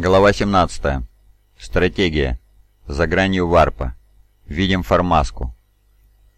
Глава 17. Стратегия. За гранью варпа. Видим формаску.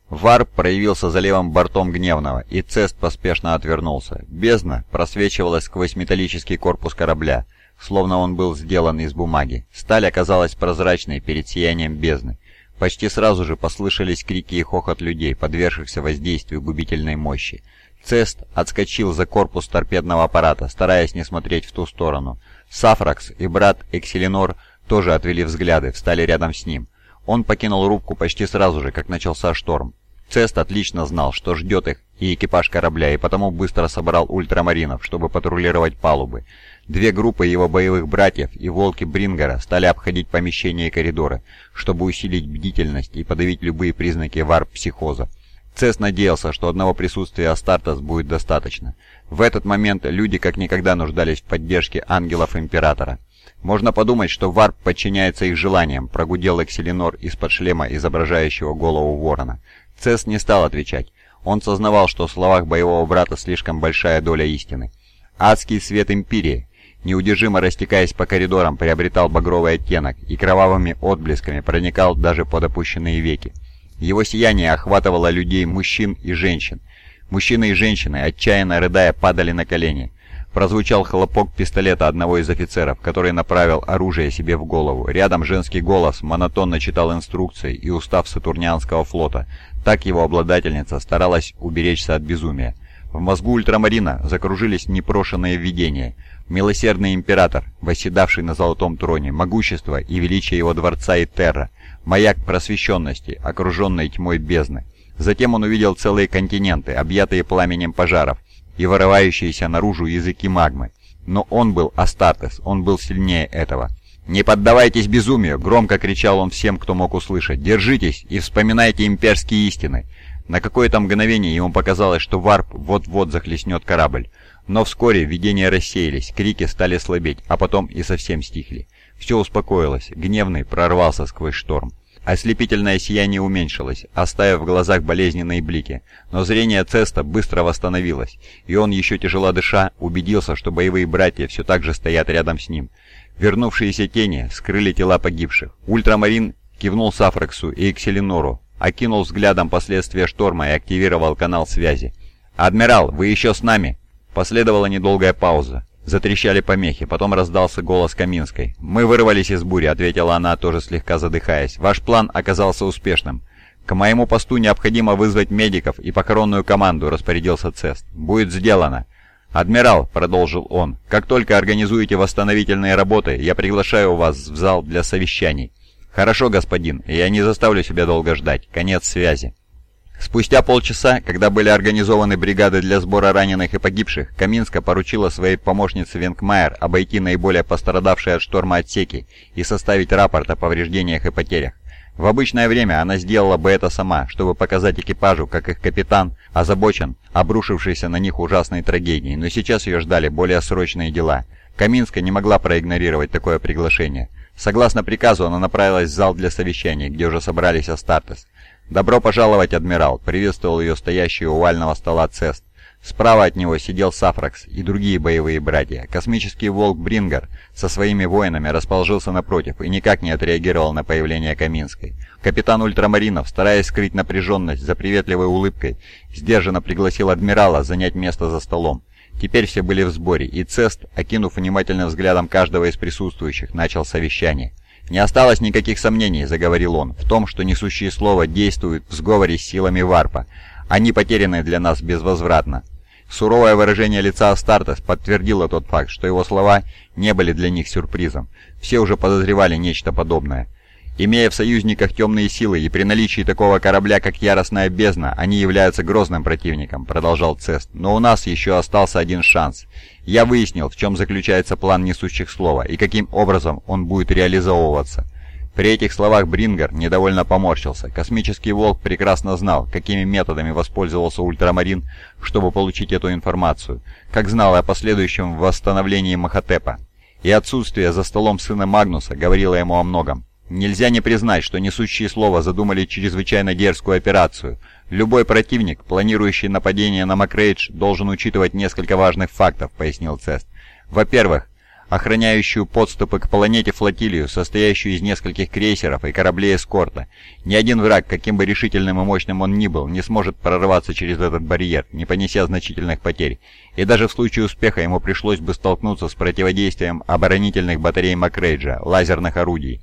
Варп проявился за левым бортом Гневного, и Цест поспешно отвернулся. Бездна просвечивалась сквозь металлический корпус корабля, словно он был сделан из бумаги. Сталь оказалась прозрачной перед сиянием бездны. Почти сразу же послышались крики и хохот людей, подвергшихся воздействию губительной мощи. Цест отскочил за корпус торпедного аппарата, стараясь не смотреть в ту сторону. Сафракс и брат Экселинор тоже отвели взгляды, встали рядом с ним. Он покинул рубку почти сразу же, как начался шторм. Цест отлично знал, что ждет их и экипаж корабля, и потому быстро собрал ультрамаринов, чтобы патрулировать палубы. Две группы его боевых братьев и волки Брингера стали обходить помещения и коридоры, чтобы усилить бдительность и подавить любые признаки варп-психоза. Цесс надеялся, что одного присутствия Астартес будет достаточно. В этот момент люди как никогда нуждались в поддержке ангелов Императора. «Можно подумать, что Варп подчиняется их желаниям», — прогудел Экселинор из-под шлема, изображающего голову ворона. Цесс не стал отвечать. Он сознавал, что в словах боевого брата слишком большая доля истины. Адский свет Империи, неудержимо растекаясь по коридорам, приобретал багровый оттенок и кровавыми отблесками проникал даже под опущенные веки. Его сияние охватывало людей, мужчин и женщин. Мужчины и женщины, отчаянно рыдая, падали на колени. Прозвучал хлопок пистолета одного из офицеров, который направил оружие себе в голову. Рядом женский голос монотонно читал инструкции и устав Сатурнианского флота. Так его обладательница старалась уберечься от безумия. В мозгу ультрамарина закружились непрошенные видения. Милосердный император, восседавший на золотом троне, могущество и величие его дворца и терра, маяк просвещенности, окруженный тьмой бездны. Затем он увидел целые континенты, объятые пламенем пожаров, и вырывающиеся наружу языки магмы. Но он был Астартес, он был сильнее этого. «Не поддавайтесь безумию!» — громко кричал он всем, кто мог услышать. «Держитесь и вспоминайте имперские истины!» На какое-то мгновение ему показалось, что варп вот-вот захлестнет корабль. Но вскоре видения рассеялись, крики стали слабеть, а потом и совсем стихли. Все успокоилось, гневный прорвался сквозь шторм. Ослепительное сияние уменьшилось, оставив в глазах болезненные блики, но зрение Цеста быстро восстановилось, и он, еще тяжело дыша, убедился, что боевые братья все так же стоят рядом с ним. Вернувшиеся тени скрыли тела погибших. Ультрамарин кивнул Сафраксу и Экселинору, окинул взглядом последствия шторма и активировал канал связи. «Адмирал, вы еще с нами?» Последовала недолгая пауза. Затрещали помехи, потом раздался голос Каминской. «Мы вырвались из бури», — ответила она, тоже слегка задыхаясь. «Ваш план оказался успешным. К моему посту необходимо вызвать медиков и похоронную команду», — распорядился Цест. «Будет сделано». «Адмирал», — продолжил он, — «как только организуете восстановительные работы, я приглашаю вас в зал для совещаний». «Хорошо, господин, я не заставлю себя долго ждать. Конец связи». Спустя полчаса, когда были организованы бригады для сбора раненых и погибших, Каминска поручила своей помощнице Венкмайер обойти наиболее пострадавшие от шторма отсеки и составить рапорт о повреждениях и потерях. В обычное время она сделала бы это сама, чтобы показать экипажу, как их капитан озабочен обрушившейся на них ужасной трагедией, но сейчас ее ждали более срочные дела. Каминска не могла проигнорировать такое приглашение. Согласно приказу, она направилась в зал для совещаний, где уже собрались Астартес. «Добро пожаловать, адмирал!» — приветствовал ее стоящий у овального стола Цест. Справа от него сидел Сафракс и другие боевые братья. Космический волк Брингер со своими воинами расположился напротив и никак не отреагировал на появление Каминской. Капитан Ультрамаринов, стараясь скрыть напряженность за приветливой улыбкой, сдержанно пригласил адмирала занять место за столом. Теперь все были в сборе, и Цест, окинув внимательным взглядом каждого из присутствующих, начал совещание. «Не осталось никаких сомнений», — заговорил он, — «в том, что несущие слово действуют в сговоре с силами Варпа. Они потеряны для нас безвозвратно». Суровое выражение лица Астартес подтвердило тот факт, что его слова не были для них сюрпризом. Все уже подозревали нечто подобное. Имея в союзниках темные силы и при наличии такого корабля, как Яростная Бездна, они являются грозным противником, продолжал Цест. Но у нас еще остался один шанс. Я выяснил, в чем заключается план несущих слова и каким образом он будет реализовываться. При этих словах Брингер недовольно поморщился. Космический волк прекрасно знал, какими методами воспользовался Ультрамарин, чтобы получить эту информацию, как знал о последующем восстановлении Махатепа. И отсутствие за столом сына Магнуса говорило ему о многом. Нельзя не признать, что несущие слова задумали чрезвычайно дерзкую операцию. Любой противник, планирующий нападение на Макрейдж, должен учитывать несколько важных фактов, пояснил Цест. Во-первых, охраняющую подступы к планете флотилию, состоящую из нескольких крейсеров и кораблей эскорта. Ни один враг, каким бы решительным и мощным он ни был, не сможет прорваться через этот барьер, не понеся значительных потерь. И даже в случае успеха ему пришлось бы столкнуться с противодействием оборонительных батарей Макрейджа, лазерных орудий.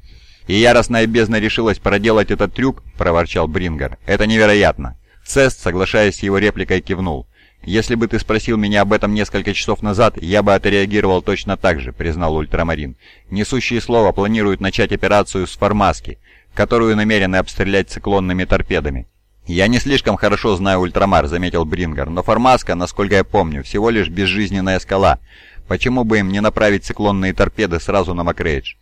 «И яростная бездна решилась проделать этот трюк?» – проворчал Брингер. «Это невероятно!» Цест, соглашаясь с его репликой, кивнул. «Если бы ты спросил меня об этом несколько часов назад, я бы отреагировал точно так же», — признал Ультрамарин. «Несущие слова планируют начать операцию с Формаски, которую намерены обстрелять циклонными торпедами». «Я не слишком хорошо знаю Ультрамар», — заметил Брингер, «но Формаска, насколько я помню, всего лишь безжизненная скала. Почему бы им не направить циклонные торпеды сразу на Макрейдж?»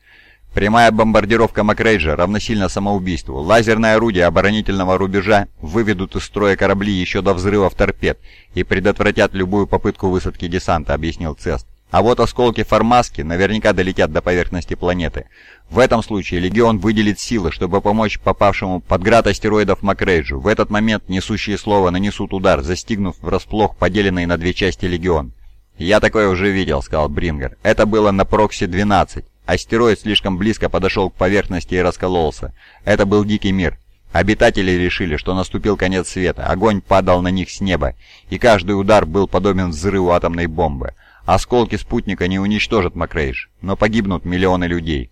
Прямая бомбардировка Макрейджа равносильно самоубийству. Лазерное орудие оборонительного рубежа выведут из строя корабли еще до взрывов торпед и предотвратят любую попытку высадки десанта, объяснил Цест. А вот осколки Формаски наверняка долетят до поверхности планеты. В этом случае Легион выделит силы, чтобы помочь попавшему под град астероидов Макрейджу. В этот момент несущие слова нанесут удар, застигнув врасплох поделенный на две части Легион. «Я такое уже видел», — сказал Брингер. «Это было на Прокси-12. Астероид слишком близко подошел к поверхности и раскололся. Это был дикий мир. Обитатели решили, что наступил конец света, огонь падал на них с неба, и каждый удар был подобен взрыву атомной бомбы. Осколки спутника не уничтожат Макрейш, но погибнут миллионы людей.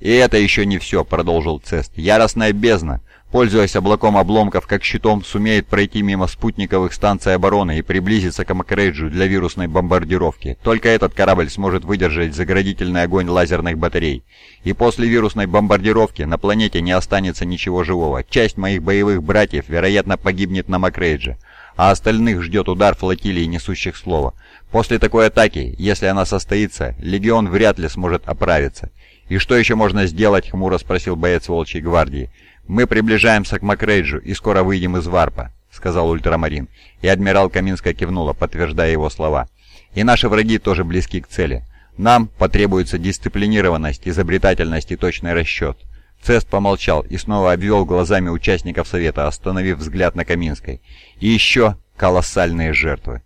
«И это еще не все», — продолжил Цест. «Яростная бездна пользуясь облаком обломков как щитом, сумеет пройти мимо спутниковых станций обороны и приблизиться к Макрейджу для вирусной бомбардировки. Только этот корабль сможет выдержать заградительный огонь лазерных батарей. И после вирусной бомбардировки на планете не останется ничего живого. Часть моих боевых братьев, вероятно, погибнет на Макрейдже, а остальных ждет удар флотилии, несущих слова. После такой атаки, если она состоится, Легион вряд ли сможет оправиться. «И что еще можно сделать?» — хмуро спросил боец Волчьей гвардии. «Мы приближаемся к Макрейджу и скоро выйдем из Варпа», — сказал Ультрамарин, и адмирал Каминская кивнула, подтверждая его слова. «И наши враги тоже близки к цели. Нам потребуется дисциплинированность, изобретательность и точный расчет». Цест помолчал и снова обвел глазами участников Совета, остановив взгляд на Каминской. «И еще колоссальные жертвы».